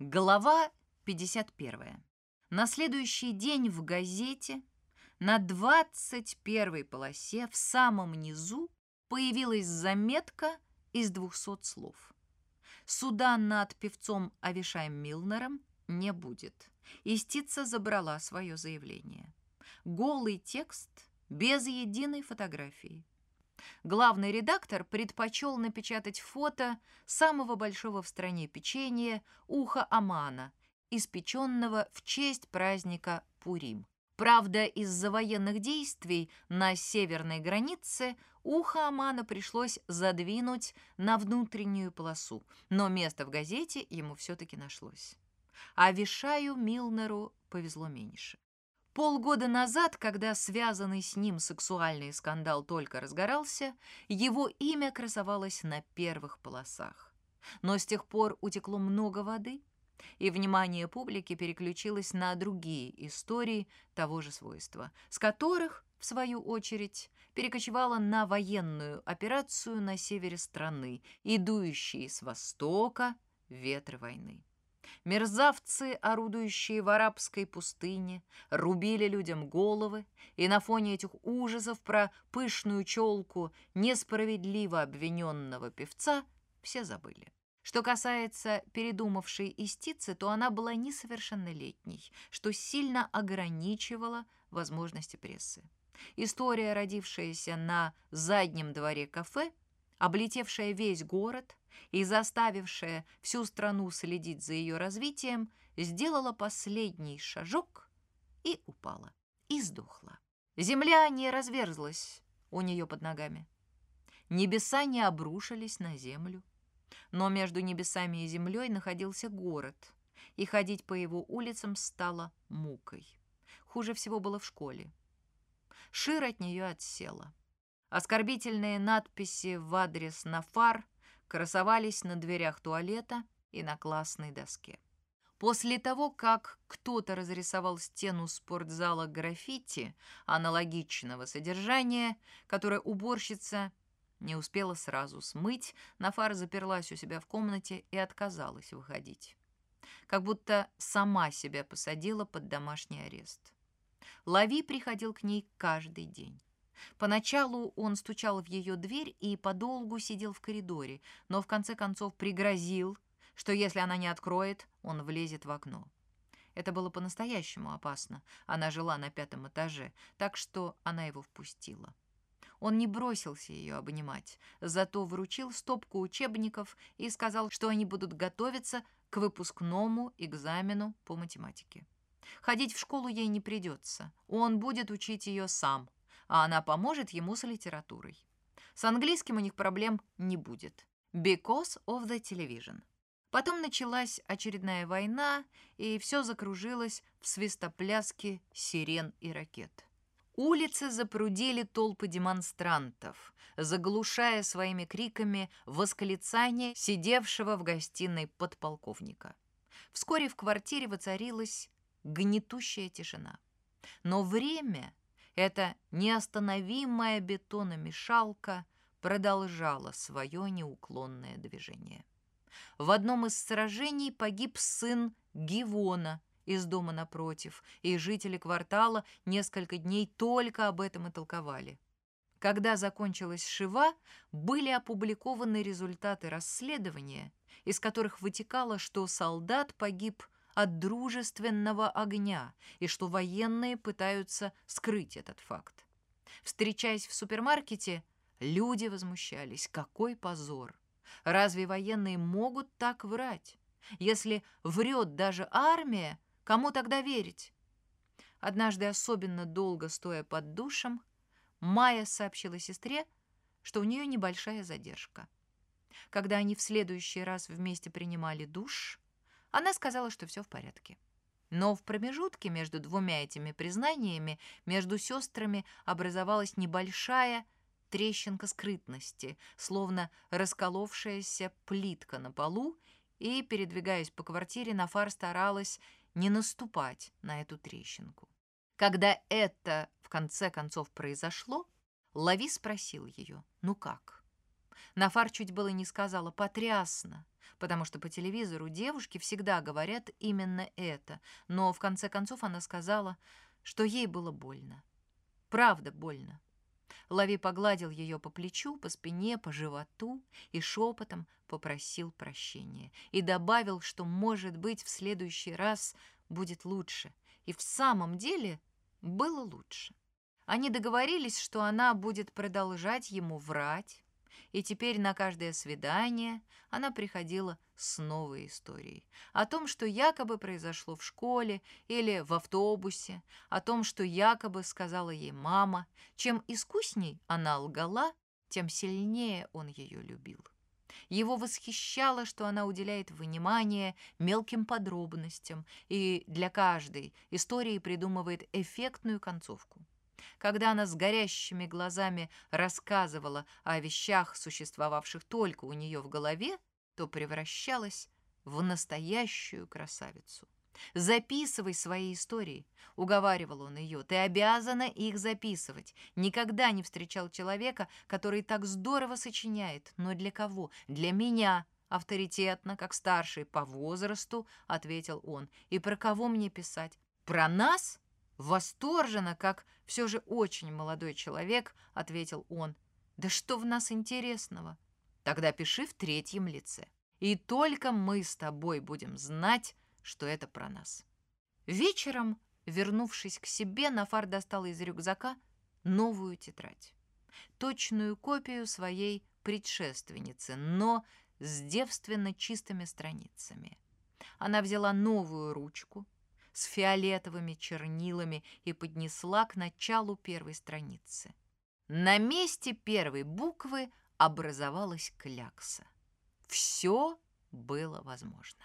Глава 51. На следующий день в газете на 21 полосе в самом низу появилась заметка из 200 слов. Суда над певцом Авишаем Милнером не будет. Истица забрала свое заявление. Голый текст без единой фотографии. Главный редактор предпочел напечатать фото самого большого в стране печенья уха Амана, испеченного в честь праздника Пурим. Правда, из-за военных действий на северной границе ухо Амана пришлось задвинуть на внутреннюю полосу, но место в газете ему все-таки нашлось. А Вишаю Милнеру повезло меньше. Полгода назад, когда связанный с ним сексуальный скандал только разгорался, его имя красовалось на первых полосах. Но с тех пор утекло много воды, и внимание публики переключилось на другие истории того же свойства, с которых, в свою очередь, перекочевала на военную операцию на севере страны и дующие с востока ветры войны. Мерзавцы, орудующие в арабской пустыне, рубили людям головы, и на фоне этих ужасов про пышную челку несправедливо обвиненного певца все забыли. Что касается передумавшей истицы, то она была несовершеннолетней, что сильно ограничивало возможности прессы. История, родившаяся на заднем дворе кафе, облетевшая весь город и заставившая всю страну следить за ее развитием, сделала последний шажок и упала, и сдохла. Земля не разверзлась у нее под ногами. Небеса не обрушились на землю. Но между небесами и землей находился город, и ходить по его улицам стало мукой. Хуже всего было в школе. Шир от нее отсела. Оскорбительные надписи в адрес Нафар красовались на дверях туалета и на классной доске. После того, как кто-то разрисовал стену спортзала граффити аналогичного содержания, которое уборщица не успела сразу смыть, Нафар заперлась у себя в комнате и отказалась выходить. Как будто сама себя посадила под домашний арест. Лави приходил к ней каждый день. Поначалу он стучал в ее дверь и подолгу сидел в коридоре, но в конце концов пригрозил, что если она не откроет, он влезет в окно. Это было по-настоящему опасно. Она жила на пятом этаже, так что она его впустила. Он не бросился ее обнимать, зато вручил стопку учебников и сказал, что они будут готовиться к выпускному экзамену по математике. Ходить в школу ей не придется, он будет учить ее сам, а она поможет ему с литературой. С английским у них проблем не будет. Because of the television. Потом началась очередная война, и все закружилось в свистопляске сирен и ракет. Улицы запрудили толпы демонстрантов, заглушая своими криками восклицание сидевшего в гостиной подполковника. Вскоре в квартире воцарилась гнетущая тишина. Но время эта неостановимая бетономешалка продолжала свое неуклонное движение. В одном из сражений погиб сын Гивона из дома напротив, и жители квартала несколько дней только об этом и толковали. Когда закончилась Шива, были опубликованы результаты расследования, из которых вытекало, что солдат погиб от дружественного огня и что военные пытаются скрыть этот факт. Встречаясь в супермаркете, люди возмущались. Какой позор! Разве военные могут так врать? Если врет даже армия, кому тогда верить? Однажды, особенно долго стоя под душем, Майя сообщила сестре, что у нее небольшая задержка. Когда они в следующий раз вместе принимали душ, она сказала, что все в порядке. Но в промежутке между двумя этими признаниями между сестрами образовалась небольшая трещинка скрытности, словно расколовшаяся плитка на полу, и, передвигаясь по квартире, Нафар старалась не наступать на эту трещинку. Когда это, в конце концов, произошло, Лави спросил ее, ну как? Нафар чуть было не сказала «потрясно», потому что по телевизору девушки всегда говорят именно это, но в конце концов она сказала, что ей было больно. Правда больно. Лави погладил ее по плечу, по спине, по животу и шепотом попросил прощения. И добавил, что, может быть, в следующий раз будет лучше. И в самом деле было лучше. Они договорились, что она будет продолжать ему врать, и теперь на каждое свидание она приходила с новой историей. О том, что якобы произошло в школе или в автобусе, о том, что якобы сказала ей мама. Чем искусней она лгала, тем сильнее он ее любил. Его восхищало, что она уделяет внимание мелким подробностям и для каждой истории придумывает эффектную концовку. Когда она с горящими глазами рассказывала о вещах, существовавших только у нее в голове, то превращалась в настоящую красавицу. «Записывай свои истории», — уговаривал он ее. «Ты обязана их записывать. Никогда не встречал человека, который так здорово сочиняет. Но для кого? Для меня». «Авторитетно, как старший по возрасту», — ответил он. «И про кого мне писать? Про нас?» Восторженно, как все же очень молодой человек, ответил он. Да что в нас интересного? Тогда пиши в третьем лице. И только мы с тобой будем знать, что это про нас. Вечером, вернувшись к себе, Нафар достал из рюкзака новую тетрадь. Точную копию своей предшественницы, но с девственно чистыми страницами. Она взяла новую ручку, с фиолетовыми чернилами и поднесла к началу первой страницы. На месте первой буквы образовалась клякса. Все было возможно.